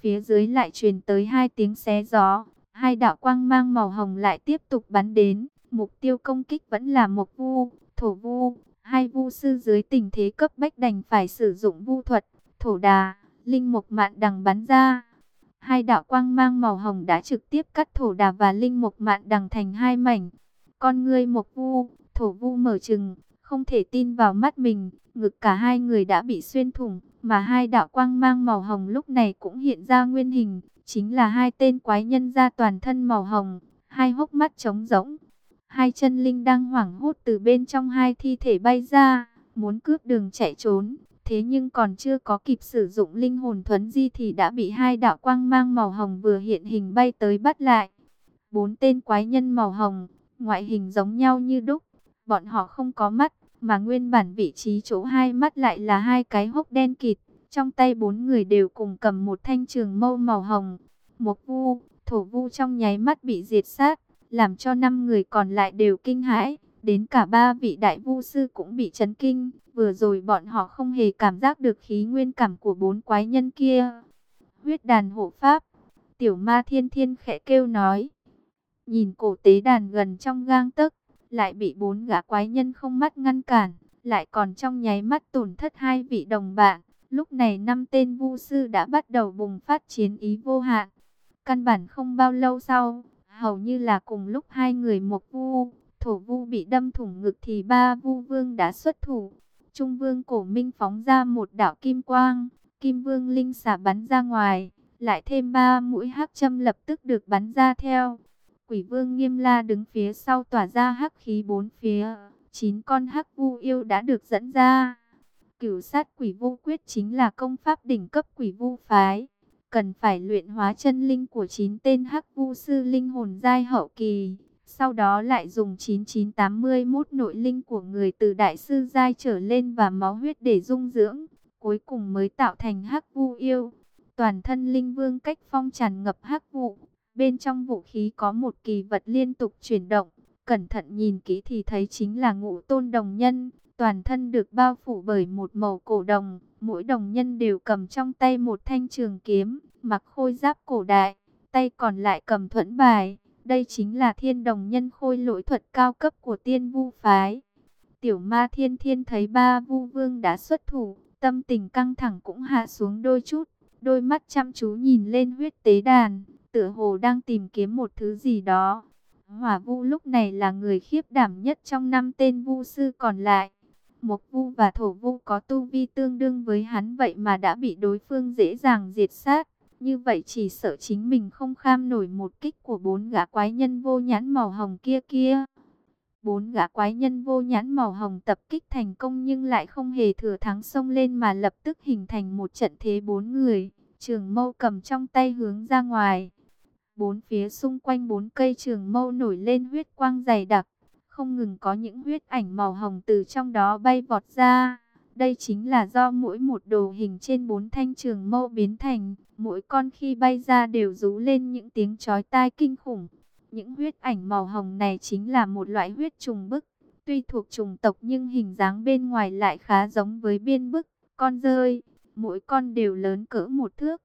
Phía dưới lại truyền tới hai tiếng xé gió, hai đạo quang mang màu hồng lại tiếp tục bắn đến, mục tiêu công kích vẫn là một vu, thổ vu. Hai vu sư dưới tình thế cấp bách đành phải sử dụng vu thuật, thổ đà, linh mục mạn đằng bắn ra. Hai đạo quang mang màu hồng đã trực tiếp cắt thổ đà và linh mục mạn đằng thành hai mảnh. Con ngươi mục vu, thổ vu mở trừng, không thể tin vào mắt mình, ngực cả hai người đã bị xuyên thủng, mà hai đạo quang mang màu hồng lúc này cũng hiện ra nguyên hình, chính là hai tên quái nhân ra toàn thân màu hồng, hai hốc mắt trống rỗng. Hai chân linh đang hoảng hốt từ bên trong hai thi thể bay ra, muốn cướp đường chạy trốn. Thế nhưng còn chưa có kịp sử dụng linh hồn thuấn di thì đã bị hai đạo quang mang màu hồng vừa hiện hình bay tới bắt lại. Bốn tên quái nhân màu hồng, ngoại hình giống nhau như đúc, Bọn họ không có mắt, mà nguyên bản vị trí chỗ hai mắt lại là hai cái hốc đen kịt. Trong tay bốn người đều cùng cầm một thanh trường mâu màu hồng. Một vu, thổ vu trong nháy mắt bị diệt sát, làm cho năm người còn lại đều kinh hãi. Đến cả ba vị đại vu sư cũng bị chấn kinh. Vừa rồi bọn họ không hề cảm giác được khí nguyên cảm của bốn quái nhân kia. Huyết đàn hộ pháp. Tiểu ma thiên thiên khẽ kêu nói. Nhìn cổ tế đàn gần trong gang tấc, lại bị bốn gã quái nhân không mắt ngăn cản, lại còn trong nháy mắt tổn thất hai vị đồng bạn. Lúc này năm tên vu sư đã bắt đầu bùng phát chiến ý vô hạn. Căn bản không bao lâu sau, hầu như là cùng lúc hai người một vu, thổ vu bị đâm thủng ngực thì ba vu vương đã xuất thủ. Trung vương cổ minh phóng ra một đạo kim quang, kim vương linh xả bắn ra ngoài, lại thêm ba mũi hắc châm lập tức được bắn ra theo. Quỷ vương nghiêm la đứng phía sau tỏa ra hắc khí bốn phía, chín con hắc vu yêu đã được dẫn ra. Cửu sát quỷ vu quyết chính là công pháp đỉnh cấp quỷ vu phái. Cần phải luyện hóa chân linh của chín tên hắc vu sư linh hồn giai hậu kỳ. Sau đó lại dùng 9981 nội linh của người từ đại sư giai trở lên và máu huyết để dung dưỡng. Cuối cùng mới tạo thành hắc vu yêu. Toàn thân linh vương cách phong tràn ngập hắc vụ. Bên trong vũ khí có một kỳ vật liên tục chuyển động. Cẩn thận nhìn kỹ thì thấy chính là ngũ tôn đồng nhân. Toàn thân được bao phủ bởi một màu cổ đồng. Mỗi đồng nhân đều cầm trong tay một thanh trường kiếm, mặc khôi giáp cổ đại. Tay còn lại cầm thuẫn bài. Đây chính là thiên đồng nhân khôi lỗi thuật cao cấp của tiên vu phái. Tiểu ma thiên thiên thấy ba vu vương đã xuất thủ. Tâm tình căng thẳng cũng hạ xuống đôi chút. Đôi mắt chăm chú nhìn lên huyết tế đàn, tựa hồ đang tìm kiếm một thứ gì đó. Hỏa vu lúc này là người khiếp đảm nhất trong năm tên vu sư còn lại. Mộc vu và thổ vu có tu vi tương đương với hắn vậy mà đã bị đối phương dễ dàng diệt sát. Như vậy chỉ sợ chính mình không kham nổi một kích của bốn gã quái nhân vô nhãn màu hồng kia kia. Bốn gã quái nhân vô nhãn màu hồng tập kích thành công nhưng lại không hề thừa thắng xông lên mà lập tức hình thành một trận thế bốn người. Trường mâu cầm trong tay hướng ra ngoài. Bốn phía xung quanh bốn cây trường mâu nổi lên huyết quang dày đặc, không ngừng có những huyết ảnh màu hồng từ trong đó bay vọt ra. Đây chính là do mỗi một đồ hình trên bốn thanh trường mâu biến thành, mỗi con khi bay ra đều rú lên những tiếng chói tai kinh khủng. Những huyết ảnh màu hồng này chính là một loại huyết trùng bức, tuy thuộc trùng tộc nhưng hình dáng bên ngoài lại khá giống với biên bức, con rơi, mỗi con đều lớn cỡ một thước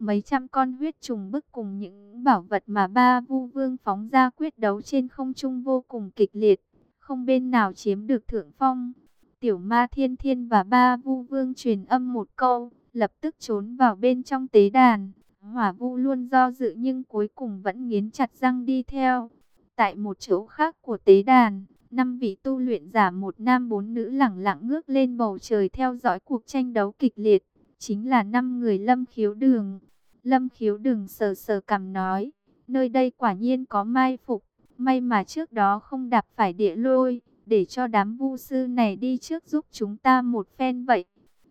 mấy trăm con huyết trùng bức cùng những bảo vật mà ba vu vương phóng ra quyết đấu trên không trung vô cùng kịch liệt, không bên nào chiếm được thượng phong. Tiểu ma thiên thiên và ba vu vương truyền âm một câu, lập tức trốn vào bên trong tế đàn. Hỏa vu luôn do dự nhưng cuối cùng vẫn nghiến chặt răng đi theo. Tại một chỗ khác của tế đàn, năm vị tu luyện giả một nam bốn nữ lẳng lặng ngước lên bầu trời theo dõi cuộc tranh đấu kịch liệt. Chính là năm người lâm khiếu đường. Lâm khiếu Đường sờ sờ cầm nói, nơi đây quả nhiên có mai phục, may mà trước đó không đạp phải địa lôi, để cho đám vu sư này đi trước giúp chúng ta một phen vậy.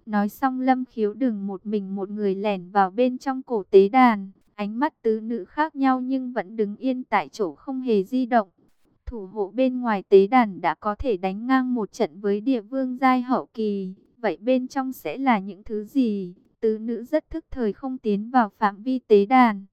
Nói xong lâm khiếu đừng một mình một người lẻn vào bên trong cổ tế đàn, ánh mắt tứ nữ khác nhau nhưng vẫn đứng yên tại chỗ không hề di động. Thủ hộ bên ngoài tế đàn đã có thể đánh ngang một trận với địa vương giai hậu kỳ, vậy bên trong sẽ là những thứ gì? tứ nữ rất thức thời không tiến vào phạm vi tế đàn.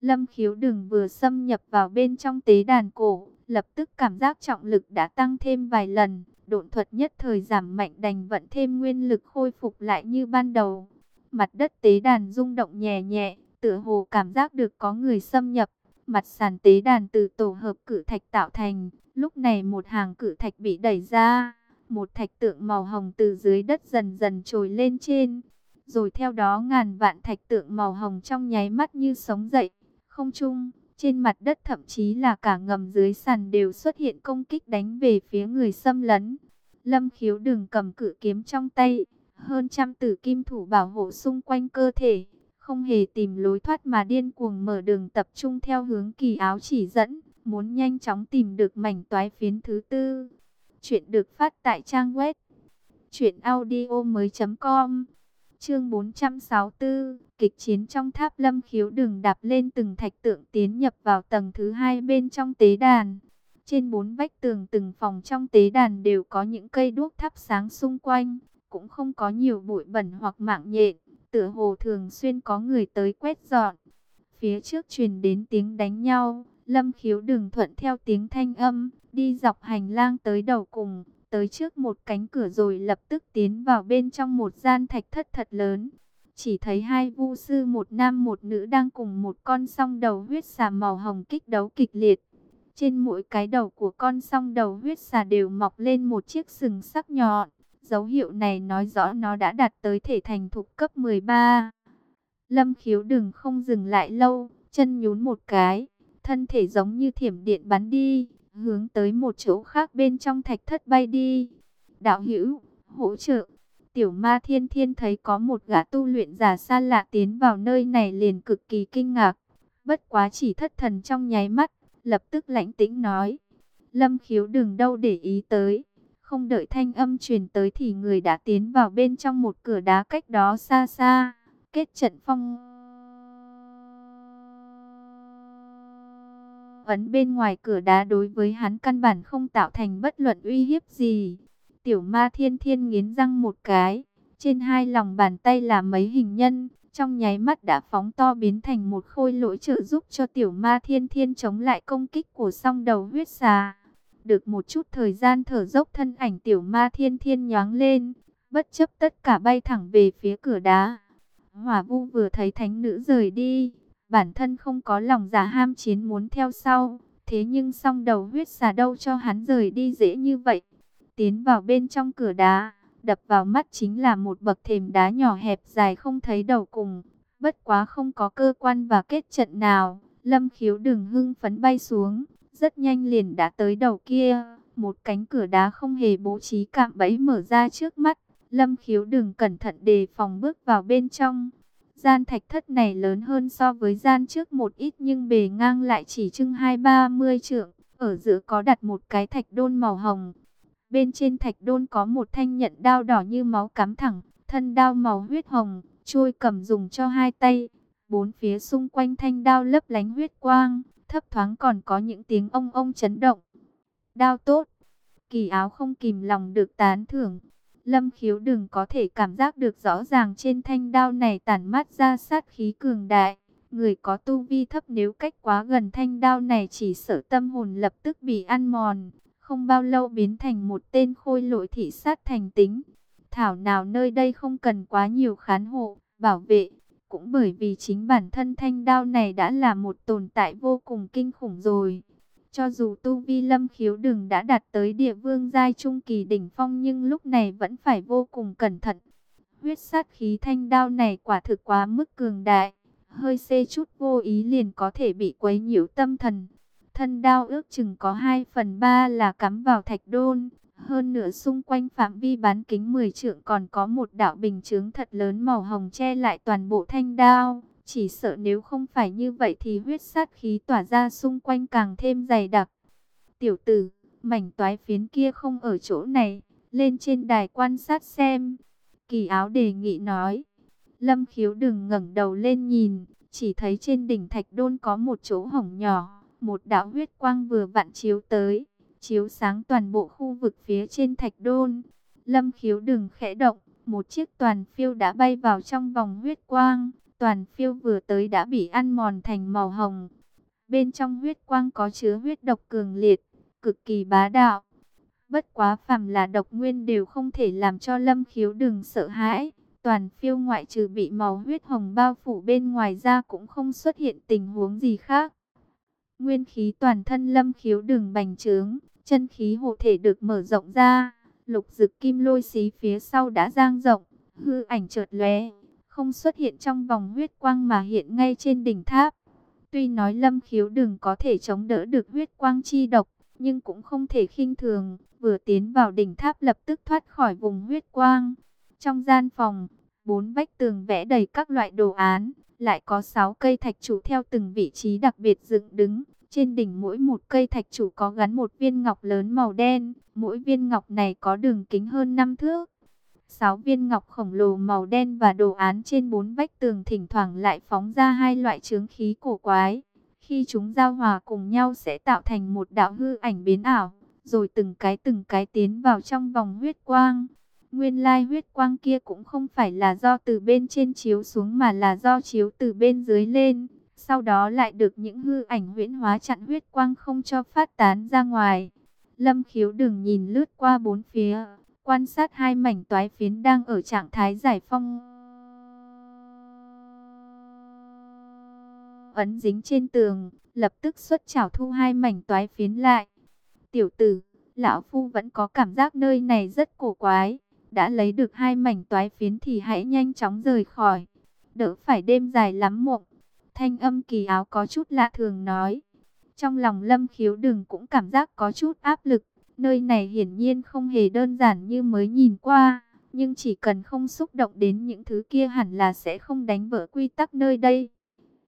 Lâm khiếu đừng vừa xâm nhập vào bên trong tế đàn cổ, lập tức cảm giác trọng lực đã tăng thêm vài lần, độn thuật nhất thời giảm mạnh đành vận thêm nguyên lực khôi phục lại như ban đầu. Mặt đất tế đàn rung động nhẹ nhẹ, tựa hồ cảm giác được có người xâm nhập. Mặt sàn tế đàn từ tổ hợp cử thạch tạo thành, lúc này một hàng cử thạch bị đẩy ra, một thạch tượng màu hồng từ dưới đất dần dần trồi lên trên, rồi theo đó ngàn vạn thạch tượng màu hồng trong nháy mắt như sống dậy, không trung, trên mặt đất thậm chí là cả ngầm dưới sàn đều xuất hiện công kích đánh về phía người xâm lấn. Lâm khiếu đừng cầm cự kiếm trong tay, hơn trăm tử kim thủ bảo hộ xung quanh cơ thể, không hề tìm lối thoát mà điên cuồng mở đường tập trung theo hướng kỳ áo chỉ dẫn, muốn nhanh chóng tìm được mảnh toái phiến thứ tư. Chuyện được phát tại trang web chuyện audio mới.com Chương 464, kịch chiến trong tháp lâm khiếu đường đạp lên từng thạch tượng tiến nhập vào tầng thứ hai bên trong tế đàn. Trên bốn vách tường từng phòng trong tế đàn đều có những cây đuốc thắp sáng xung quanh, cũng không có nhiều bụi bẩn hoặc mạng nhện, tựa hồ thường xuyên có người tới quét dọn. Phía trước truyền đến tiếng đánh nhau, Lâm Khiếu đường thuận theo tiếng thanh âm, đi dọc hành lang tới đầu cùng, tới trước một cánh cửa rồi lập tức tiến vào bên trong một gian thạch thất thật lớn. Chỉ thấy hai vu sư một nam một nữ đang cùng một con song đầu huyết xà màu hồng kích đấu kịch liệt. Trên mỗi cái đầu của con song đầu huyết xà đều mọc lên một chiếc sừng sắc nhọn. Dấu hiệu này nói rõ nó đã đạt tới thể thành thục cấp 13. Lâm khiếu đừng không dừng lại lâu, chân nhún một cái, thân thể giống như thiểm điện bắn đi, hướng tới một chỗ khác bên trong thạch thất bay đi. Đạo hữu, hỗ trợ. Tiểu ma thiên thiên thấy có một gã tu luyện giả xa lạ tiến vào nơi này liền cực kỳ kinh ngạc. Bất quá chỉ thất thần trong nháy mắt, lập tức lãnh tĩnh nói. Lâm khiếu đừng đâu để ý tới. Không đợi thanh âm truyền tới thì người đã tiến vào bên trong một cửa đá cách đó xa xa. Kết trận phong... Ấn bên ngoài cửa đá đối với hắn căn bản không tạo thành bất luận uy hiếp gì. Tiểu ma thiên thiên nghiến răng một cái. Trên hai lòng bàn tay là mấy hình nhân. Trong nháy mắt đã phóng to biến thành một khôi lỗi trợ giúp cho tiểu ma thiên thiên chống lại công kích của song đầu huyết xà. Được một chút thời gian thở dốc thân ảnh tiểu ma thiên thiên nhoáng lên. Bất chấp tất cả bay thẳng về phía cửa đá. Hỏa vu vừa thấy thánh nữ rời đi. Bản thân không có lòng giả ham chiến muốn theo sau. Thế nhưng song đầu huyết xà đâu cho hắn rời đi dễ như vậy. Tiến vào bên trong cửa đá, đập vào mắt chính là một bậc thềm đá nhỏ hẹp dài không thấy đầu cùng. Bất quá không có cơ quan và kết trận nào, lâm khiếu đừng hưng phấn bay xuống, rất nhanh liền đã tới đầu kia. Một cánh cửa đá không hề bố trí cạm bẫy mở ra trước mắt, lâm khiếu đừng cẩn thận đề phòng bước vào bên trong. Gian thạch thất này lớn hơn so với gian trước một ít nhưng bề ngang lại chỉ trưng hai ba mươi trượng. Ở giữa có đặt một cái thạch đôn màu hồng, Bên trên thạch đôn có một thanh nhận đao đỏ như máu cắm thẳng, thân đao màu huyết hồng, trôi cầm dùng cho hai tay. Bốn phía xung quanh thanh đao lấp lánh huyết quang, thấp thoáng còn có những tiếng ông ông chấn động. Đao tốt, kỳ áo không kìm lòng được tán thưởng. Lâm khiếu đừng có thể cảm giác được rõ ràng trên thanh đao này tản mát ra sát khí cường đại. Người có tu vi thấp nếu cách quá gần thanh đao này chỉ sợ tâm hồn lập tức bị ăn mòn không bao lâu biến thành một tên khôi lỗi thị sát thành tính. Thảo nào nơi đây không cần quá nhiều khán hộ, bảo vệ, cũng bởi vì chính bản thân thanh đao này đã là một tồn tại vô cùng kinh khủng rồi. Cho dù tu vi lâm khiếu đừng đã đạt tới địa vương giai trung kỳ đỉnh phong nhưng lúc này vẫn phải vô cùng cẩn thận. Huyết sát khí thanh đao này quả thực quá mức cường đại, hơi xê chút vô ý liền có thể bị quấy nhiễu tâm thần. Thân đao ước chừng có 2 phần 3 là cắm vào thạch đôn. Hơn nữa xung quanh phạm vi bán kính 10 trượng còn có một đạo bình chướng thật lớn màu hồng che lại toàn bộ thanh đao. Chỉ sợ nếu không phải như vậy thì huyết sát khí tỏa ra xung quanh càng thêm dày đặc. Tiểu tử, mảnh toái phiến kia không ở chỗ này, lên trên đài quan sát xem. Kỳ áo đề nghị nói. Lâm khiếu đừng ngẩng đầu lên nhìn, chỉ thấy trên đỉnh thạch đôn có một chỗ hổng nhỏ một đạo huyết quang vừa vặn chiếu tới, chiếu sáng toàn bộ khu vực phía trên thạch đôn. Lâm khiếu đừng khẽ động, một chiếc toàn phiêu đã bay vào trong vòng huyết quang. Toàn phiêu vừa tới đã bị ăn mòn thành màu hồng. Bên trong huyết quang có chứa huyết độc cường liệt, cực kỳ bá đạo. Bất quá phàm là độc nguyên đều không thể làm cho lâm khiếu đừng sợ hãi. Toàn phiêu ngoại trừ bị màu huyết hồng bao phủ bên ngoài ra cũng không xuất hiện tình huống gì khác. Nguyên khí toàn thân lâm khiếu đường bành trướng, chân khí hộ thể được mở rộng ra. Lục dực kim lôi xí phía sau đã giang rộng, hư ảnh chợt lóe, không xuất hiện trong vòng huyết quang mà hiện ngay trên đỉnh tháp. Tuy nói lâm khiếu đừng có thể chống đỡ được huyết quang chi độc, nhưng cũng không thể khinh thường, vừa tiến vào đỉnh tháp lập tức thoát khỏi vùng huyết quang. Trong gian phòng, bốn vách tường vẽ đầy các loại đồ án, lại có sáu cây thạch trụ theo từng vị trí đặc biệt dựng đứng. Trên đỉnh mỗi một cây thạch trụ có gắn một viên ngọc lớn màu đen, mỗi viên ngọc này có đường kính hơn 5 thước. Sáu viên ngọc khổng lồ màu đen và đồ án trên bốn vách tường thỉnh thoảng lại phóng ra hai loại chướng khí cổ quái, Khi chúng giao hòa cùng nhau sẽ tạo thành một đạo hư ảnh biến ảo, rồi từng cái từng cái tiến vào trong vòng huyết quang. Nguyên lai huyết quang kia cũng không phải là do từ bên trên chiếu xuống mà là do chiếu từ bên dưới lên. Sau đó lại được những hư ảnh huyễn hóa chặn huyết quang không cho phát tán ra ngoài. Lâm khiếu đừng nhìn lướt qua bốn phía, quan sát hai mảnh toái phiến đang ở trạng thái giải phong. Ấn dính trên tường, lập tức xuất chảo thu hai mảnh toái phiến lại. Tiểu tử, lão phu vẫn có cảm giác nơi này rất cổ quái. Đã lấy được hai mảnh toái phiến thì hãy nhanh chóng rời khỏi. Đỡ phải đêm dài lắm mộng. Thanh âm kỳ áo có chút lạ thường nói. Trong lòng lâm khiếu đừng cũng cảm giác có chút áp lực. Nơi này hiển nhiên không hề đơn giản như mới nhìn qua. Nhưng chỉ cần không xúc động đến những thứ kia hẳn là sẽ không đánh vỡ quy tắc nơi đây.